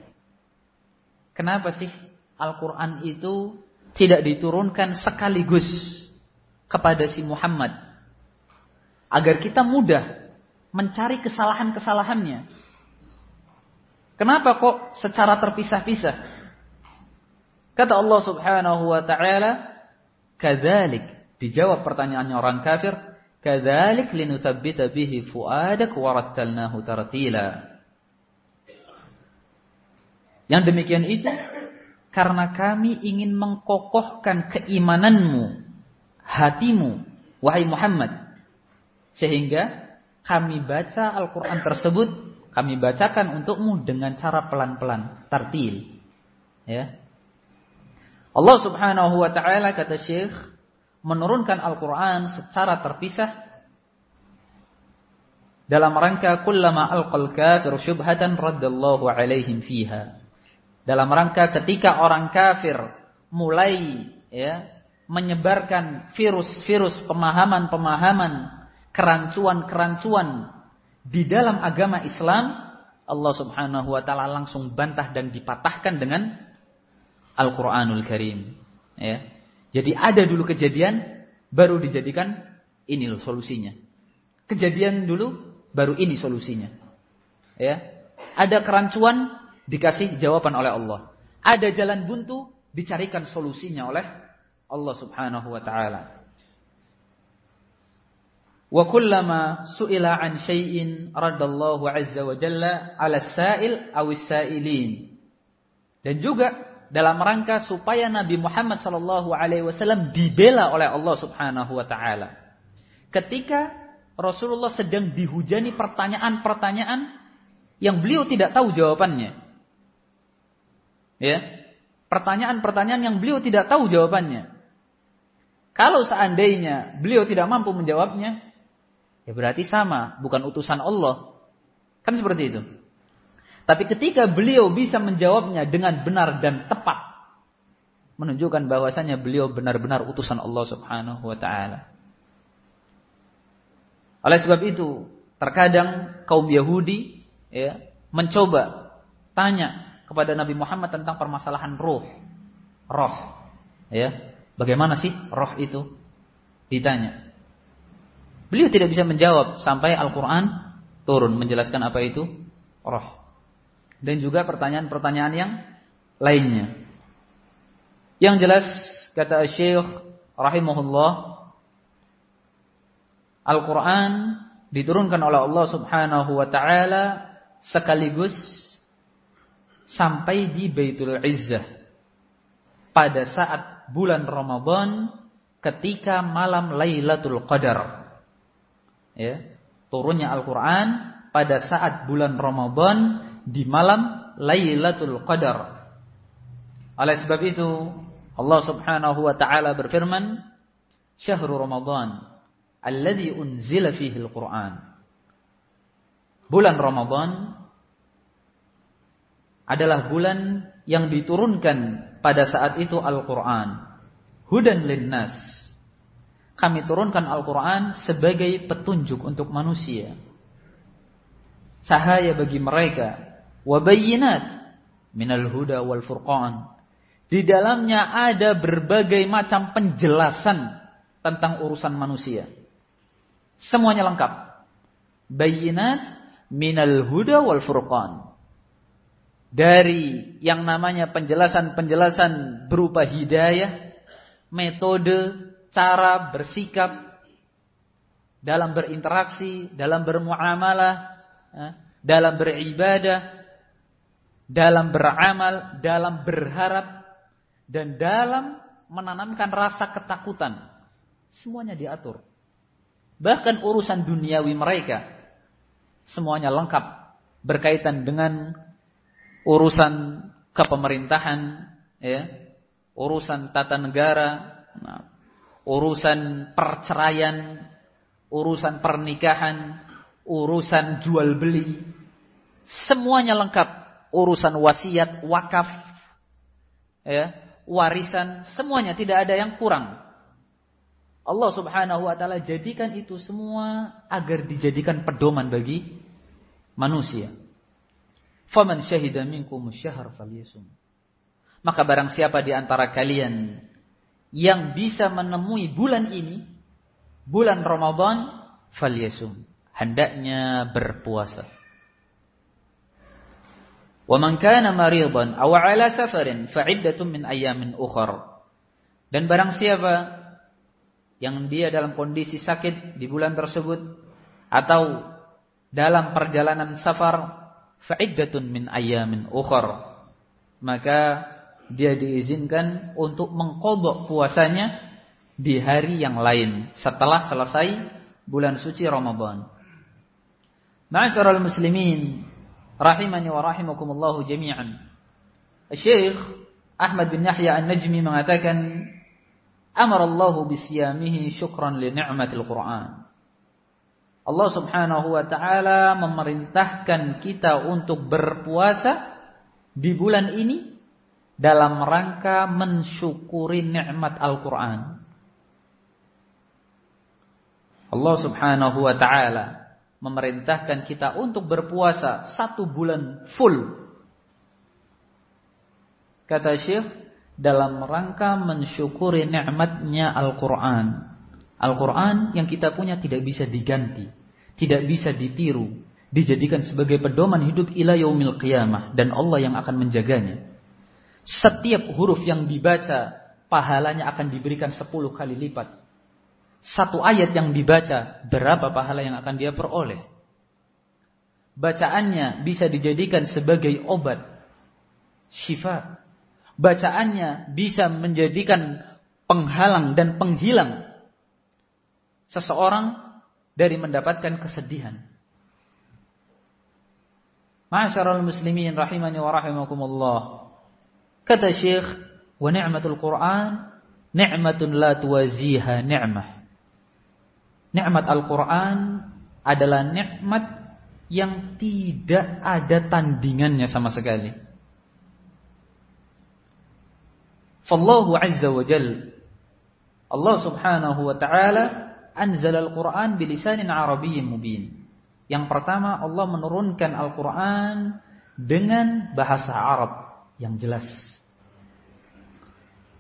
Kenapa sih Al-Qur'an itu tidak diturunkan sekaligus kepada si Muhammad agar kita mudah mencari kesalahan-kesalahannya Kenapa kok secara terpisah-pisah? Kata Allah Subhanahu wa taala, "Kadzalik." Dijawab pertanyaannya orang kafir, "Kadzalik linutsabbita bihi fuadak wa rattalnahu tartila." Yang demikian itu karena kami ingin mengkokohkan keimananmu, hatimu, wahai Muhammad. Sehingga kami baca Al-Quran tersebut kami bacakan untukmu dengan cara pelan-pelan, tartil. Ya. Allah Subhanahu wa taala kata Syekh menurunkan Al-Qur'an secara terpisah dalam rangka kullama alqal kafir syubhatan raddallahu alaihim fiha. Dalam rangka ketika orang kafir mulai ya menyebarkan virus-virus pemahaman-pemahaman kerancuan-kerancuan di dalam agama Islam Allah Subhanahu wa taala langsung bantah dan dipatahkan dengan Al-Qur'anul Karim ya. Jadi ada dulu kejadian baru dijadikan ini loh solusinya. Kejadian dulu baru ini solusinya. ya. Ada kerancuan dikasih jawaban oleh Allah. Ada jalan buntu dicarikan solusinya oleh Allah Subhanahu wa taala. Wa kullama su'ila an syai'in radallahu azza wa jalla 'ala sa'il aw sailin. Dan juga dalam rangka supaya Nabi Muhammad sallallahu alaihi wasallam dibela oleh Allah Subhanahu wa taala. Ketika Rasulullah sedang dihujani pertanyaan-pertanyaan yang beliau tidak tahu jawabannya. Ya. Pertanyaan-pertanyaan yang beliau tidak tahu jawabannya. Kalau seandainya beliau tidak mampu menjawabnya, Ya berarti sama, bukan utusan Allah. Kan seperti itu. Tapi ketika beliau bisa menjawabnya dengan benar dan tepat, menunjukkan bahwasanya beliau benar-benar utusan Allah Subhanahu wa taala. Oleh sebab itu, terkadang kaum Yahudi ya, mencoba tanya kepada Nabi Muhammad tentang permasalahan roh. Roh. Ya. Bagaimana sih roh itu? Ditanya. Beliau tidak bisa menjawab sampai Al-Quran turun menjelaskan apa itu roh. Dan juga pertanyaan-pertanyaan yang lainnya. Yang jelas kata Syekh rahimahullah Al-Quran diturunkan oleh Allah subhanahu wa ta'ala sekaligus sampai di Baitul Izzah pada saat bulan Ramadan ketika malam Lailatul Qadar ya, turunnya Al-Quran pada saat bulan Ramadan di malam Lailatul Qadar. Oleh sebab itu Allah Subhanahu wa taala berfirman, "Syahrul Ramadan alladzi unzila fihi al-Qur'an." Bulan Ramadan adalah bulan yang diturunkan pada saat itu Al-Qur'an. Hudan linnas kami turunkan Al-Quran sebagai petunjuk untuk manusia. Cahaya bagi mereka. Wabayinat minal huda wal furqan. Di dalamnya ada berbagai macam penjelasan tentang urusan manusia. Semuanya lengkap. Bayinat minal huda wal furqan. Dari yang namanya penjelasan-penjelasan berupa hidayah, metode, cara bersikap dalam berinteraksi, dalam bermuamalah, eh, dalam beribadah, dalam beramal, dalam berharap, dan dalam menanamkan rasa ketakutan. Semuanya diatur. Bahkan urusan duniawi mereka semuanya lengkap berkaitan dengan urusan kepemerintahan, ya, urusan tata negara, nah, urusan perceraian, urusan pernikahan, urusan jual beli, semuanya lengkap. Urusan wasiat, wakaf, ya, warisan, semuanya tidak ada yang kurang. Allah Subhanahu wa taala jadikan itu semua agar dijadikan pedoman bagi manusia. Faman syahida minkum syahr falyasum. Maka barang siapa di antara kalian yang bisa menemui bulan ini, bulan Ramadan, falyasum. Hendaknya berpuasa. Wa man kana maridan aw ala safarin fa'iddatun min ayyamin ukhra. Dan barang siapa yang dia dalam kondisi sakit di bulan tersebut atau dalam perjalanan safar fa'iddatun min ayyamin ukhra. Maka dia diizinkan untuk mengkodok puasanya di hari yang lain setelah selesai bulan suci Ramadan. Ma'asyiral muslimin rahimani wa rahimakumullah jami'an. Syekh Ahmad bin Yahya An-Najmi mengatakan amara Allah bisiyamihi syukran li ni'matil Qur'an. Allah Subhanahu wa taala memerintahkan kita untuk berpuasa di bulan ini dalam rangka mensyukuri nikmat Al-Quran. Allah subhanahu wa ta'ala memerintahkan kita untuk berpuasa satu bulan full. Kata Syekh, dalam rangka mensyukuri nikmatnya Al-Quran. Al-Quran yang kita punya tidak bisa diganti, tidak bisa ditiru, dijadikan sebagai pedoman hidup ila yaumil qiyamah dan Allah yang akan menjaganya. Setiap huruf yang dibaca pahalanya akan diberikan 10 kali lipat. Satu ayat yang dibaca berapa pahala yang akan dia peroleh? Bacaannya bisa dijadikan sebagai obat syifa. Bacaannya bisa menjadikan penghalang dan penghilang seseorang dari mendapatkan kesedihan. Ma'asyaral muslimin rahimani wa rahimakumullah. Kata Syekh, wa ni'matul Qur'an ni'matun la tuwaziha ni'mah. Nikmat Al-Qur'an adalah nikmat yang tidak ada tandingannya sama sekali. Fallahu azza wa jal Allah subhanahu wa ta'ala anzal al-Quran bilisanin arabiyyin mubin. Yang pertama Allah menurunkan Al-Quran dengan bahasa Arab yang jelas.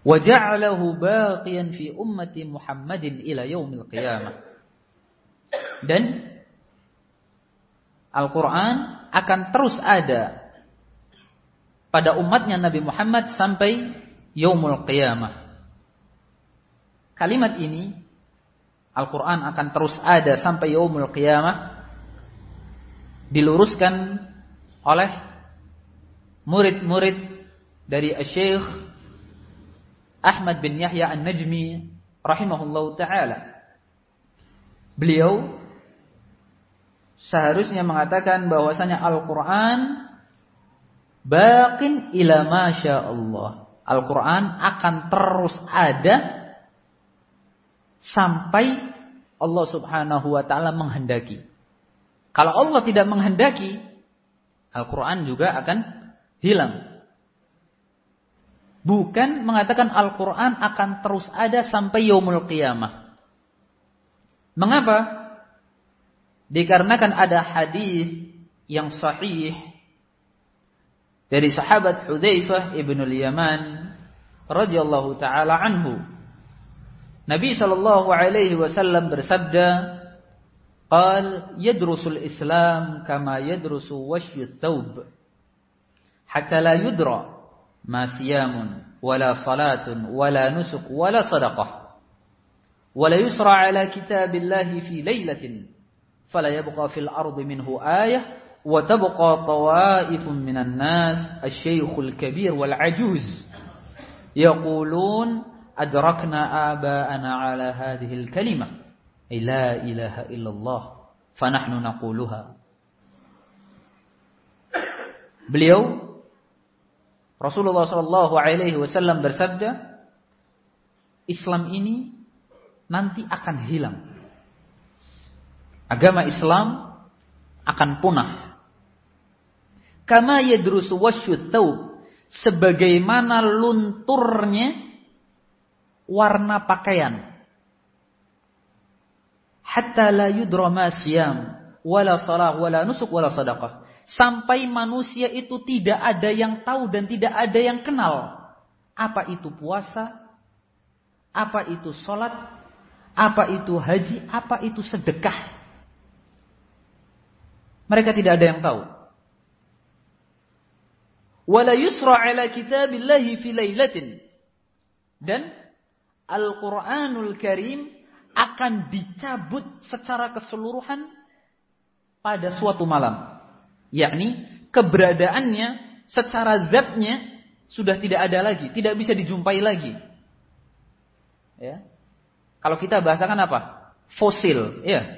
Waja'alahu baqiyan fi ummati Muhammadin ila yaumil qiyamah. Dan Al-Quran akan terus ada pada umatnya Nabi Muhammad sampai yaumul qiyamah. Kalimat ini Al-Quran akan terus ada sampai yaumul qiyamah diluruskan oleh murid-murid dari Syekh Ahmad bin Yahya An-Najmi rahimahullahu taala. Beliau seharusnya mengatakan bahwasanya Al-Qur'an baqin ila masya Allah. Al-Qur'an akan terus ada sampai Allah Subhanahu wa taala menghendaki. Kalau Allah tidak menghendaki, Al-Qur'an juga akan hilang. Bukan mengatakan Al-Qur'an akan terus ada sampai yaumul qiyamah. Mengapa? Dikarenakan ada hadis yang sahih dari sahabat Hudzaifah ibn al-Yaman radhiyallahu taala anhu Nabi Shallallahu Alaihi Wasallam bersabda, "Qal yadrusul Islam kama yadrusu wasyu taub, hatta la yudra ma siyamun, wala salatun, wala nusuk, wala sadaqah, wala yusra ala kitabillahi fi laylatin, fala yabqa fil ardi minhu ayah, wa tabqa tawaifun minan nas, asy-syaikhul kabir wal ajuz, yaqulun adrakna aba'ana ala hadhihi al-kalimah la ilaha illallah fanahnu naquluha Beliau Rasulullah sallallahu alaihi wasallam bersabda Islam ini nanti akan hilang Agama Islam akan punah Kama yadrusu wasyu sebagaimana lunturnya warna pakaian. Hatta la yudra ma siyam wala salah wala nusuk wala sadaqah. Sampai manusia itu tidak ada yang tahu dan tidak ada yang kenal. Apa itu puasa? Apa itu sholat? Apa itu haji? Apa itu sedekah? Mereka tidak ada yang tahu. Wala yusra ala kitabillahi fi lailatin. Dan Al-Quranul Karim akan dicabut secara keseluruhan pada suatu malam. Yakni keberadaannya secara zatnya sudah tidak ada lagi, tidak bisa dijumpai lagi. Ya. Kalau kita bahasakan apa? Fosil, ya.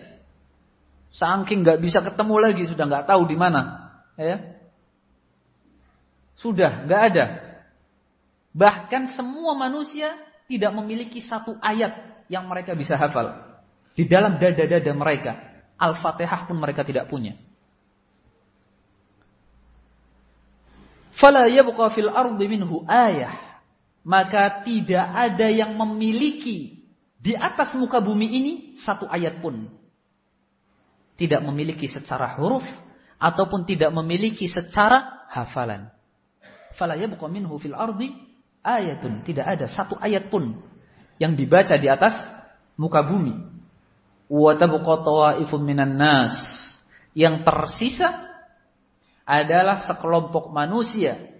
Saking nggak bisa ketemu lagi, sudah nggak tahu di mana, ya. Sudah nggak ada. Bahkan semua manusia tidak memiliki satu ayat yang mereka bisa hafal. Di dalam dada-dada mereka. Al-Fatihah pun mereka tidak punya. Fala yabqa fil ardi minhu ayah. Maka tidak ada yang memiliki di atas muka bumi ini satu ayat pun. Tidak memiliki secara huruf ataupun tidak memiliki secara hafalan. Fala yabqa minhu fil ardi ayatun, tidak ada satu ayat pun yang dibaca di atas muka bumi. Wa tabqa minan nas Yang tersisa adalah sekelompok manusia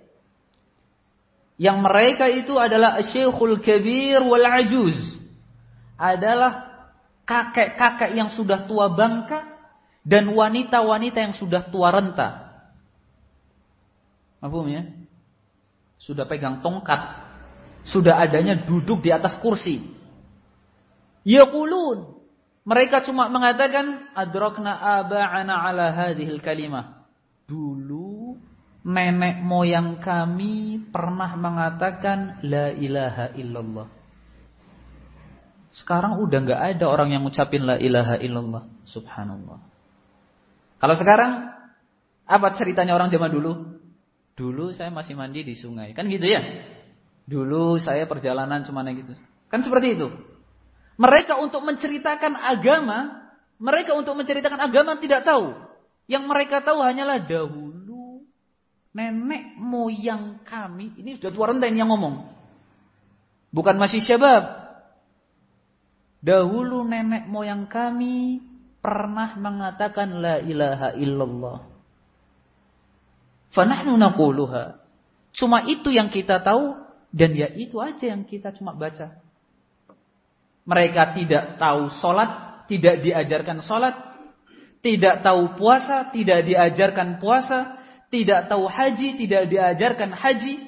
yang mereka itu adalah syekhul kabir wal ajuz adalah kakek-kakek yang sudah tua bangka dan wanita-wanita yang sudah tua renta. Apa ya? Sudah pegang tongkat, sudah adanya duduk di atas kursi. Yaqulun mereka cuma mengatakan adrakna aba'ana ala hadhil kalimah. Dulu nenek moyang kami pernah mengatakan la ilaha illallah. Sekarang udah nggak ada orang yang ngucapin la ilaha illallah. Subhanallah. Kalau sekarang apa ceritanya orang zaman dulu? Dulu saya masih mandi di sungai. Kan gitu ya? Dulu saya perjalanan cuma gitu. Kan seperti itu. Mereka untuk menceritakan agama, mereka untuk menceritakan agama tidak tahu. Yang mereka tahu hanyalah dahulu Nenek moyang kami, ini sudah tua renta ini yang ngomong. Bukan masih syabab. Dahulu nenek moyang kami pernah mengatakan la ilaha illallah. Fanahnu naquluha. Cuma itu yang kita tahu dan ya itu aja yang kita cuma baca. Mereka tidak tahu sholat, tidak diajarkan sholat, tidak tahu puasa, tidak diajarkan puasa, tidak tahu haji, tidak diajarkan haji,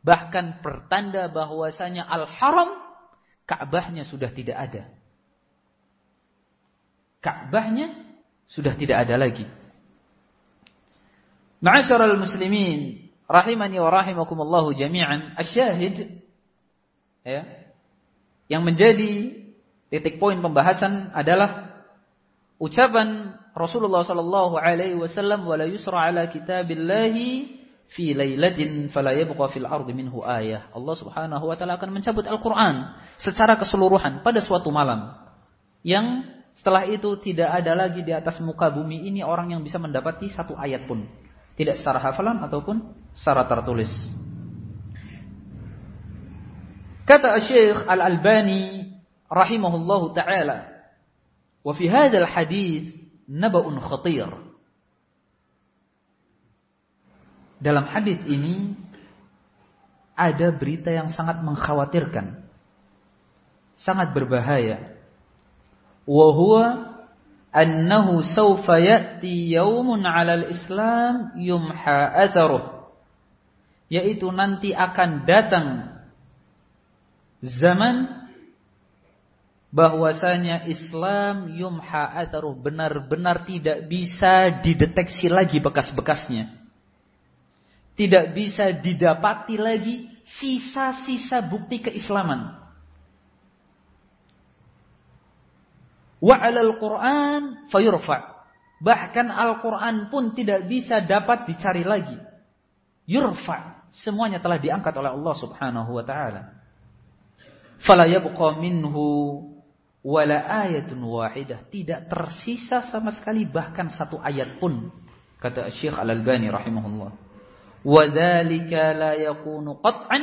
bahkan pertanda bahwasanya al-haram Ka'bahnya sudah tidak ada. Ka'bahnya sudah tidak ada lagi. Ma'asyiral muslimin, rahimani wa rahimakumullah jami'an, asyahid ya, yang menjadi titik poin pembahasan adalah ucapan Rasulullah sallallahu alaihi wasallam wala yusra ala kitabillahi fi lailatin fala yabqa fil ardi minhu ayah. Allah Subhanahu wa taala akan mencabut Al-Qur'an secara keseluruhan pada suatu malam. Yang setelah itu tidak ada lagi di atas muka bumi ini orang yang bisa mendapati satu ayat pun. Tidak secara hafalan ataupun secara tertulis. Kata Syekh Al-Albani rahimahullahu taala, "Wa fi hadzal hadis nabaun khatir. Dalam hadis ini ada berita yang sangat mengkhawatirkan. Sangat berbahaya. Wa huwa annahu sawfa ya'ti yawmun 'alal Islam yumha atharuh. Yaitu nanti akan datang zaman bahwasanya Islam yumha atharuh benar-benar tidak bisa dideteksi lagi bekas-bekasnya. Tidak bisa didapati lagi sisa-sisa bukti keislaman. Wa 'alal Qur'an fayurfa. Bahkan Al-Qur'an pun tidak bisa dapat dicari lagi. Yurfa. Semuanya telah diangkat oleh Allah Subhanahu wa taala. Fala yabqa minhu wala ayatun wahidah. Tidak tersisa sama sekali bahkan satu ayat pun kata Syekh Al-Albani rahimahullah. Wa dzalika la yakunu qat'an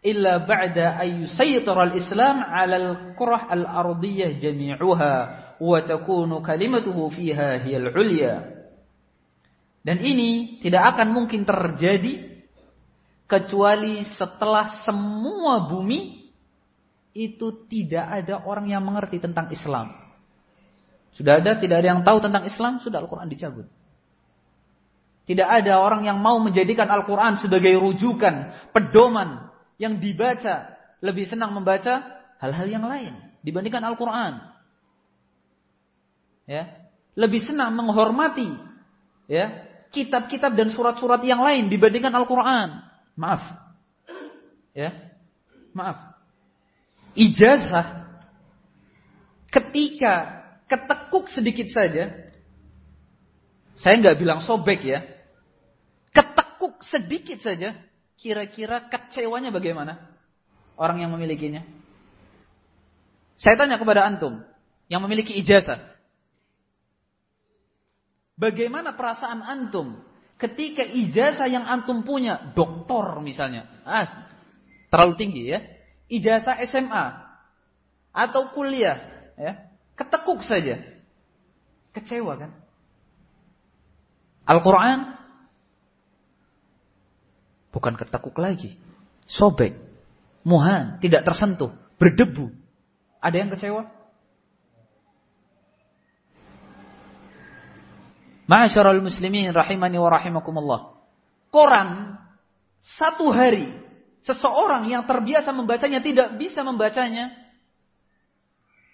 illa ba'da ay yusayyitara al-islam 'ala al-qurah al-ardiyyah jami'uha wa takunu kalimatuhu fiha hiya al-'ulya. Dan ini tidak akan mungkin terjadi kecuali setelah semua bumi itu tidak ada orang yang mengerti tentang Islam. Sudah ada, tidak ada yang tahu tentang Islam, sudah Al-Quran dicabut. Tidak ada orang yang mau menjadikan Al-Quran sebagai rujukan, pedoman yang dibaca, lebih senang membaca hal-hal yang lain dibandingkan Al-Quran. Ya, lebih senang menghormati ya kitab-kitab dan surat-surat yang lain dibandingkan Al-Quran. Maaf, ya, maaf ijazah ketika ketekuk sedikit saja, saya nggak bilang sobek ya, ketekuk sedikit saja, kira-kira kecewanya bagaimana? Orang yang memilikinya? Saya tanya kepada antum yang memiliki ijazah, bagaimana perasaan antum ketika ijazah yang antum punya, doktor misalnya, ah, terlalu tinggi ya, ijazah SMA atau kuliah, ya, ketekuk saja. Kecewa kan? Al-Quran bukan ketekuk lagi. Sobek. Muhan. Tidak tersentuh. Berdebu. Ada yang kecewa? Ma'asyarul muslimin rahimani wa rahimakumullah. Quran satu hari seseorang yang terbiasa membacanya tidak bisa membacanya.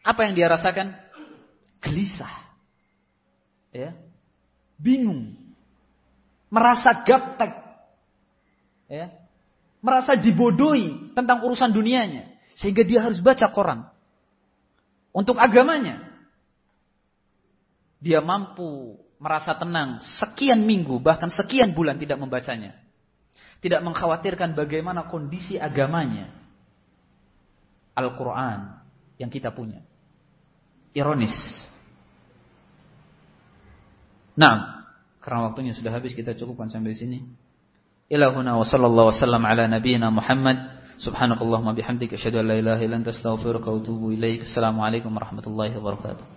Apa yang dia rasakan? Gelisah. Ya. Bingung. Merasa gaptek. Ya. Merasa dibodohi tentang urusan dunianya. Sehingga dia harus baca Quran. Untuk agamanya. Dia mampu merasa tenang sekian minggu, bahkan sekian bulan tidak membacanya. Tidak mengkhawatirkan bagaimana kondisi agamanya. Al-Quran yang kita punya. Ironis. Nah, karena waktunya sudah habis kita cukupkan sampai sini. Ilahuna wa sallallahu wasallam ala nabiyyina Muhammad. Subhanakallahumma bihamdika asyhadu an la ilaha wa atubu ilaik. Assalamualaikum warahmatullahi wabarakatuh.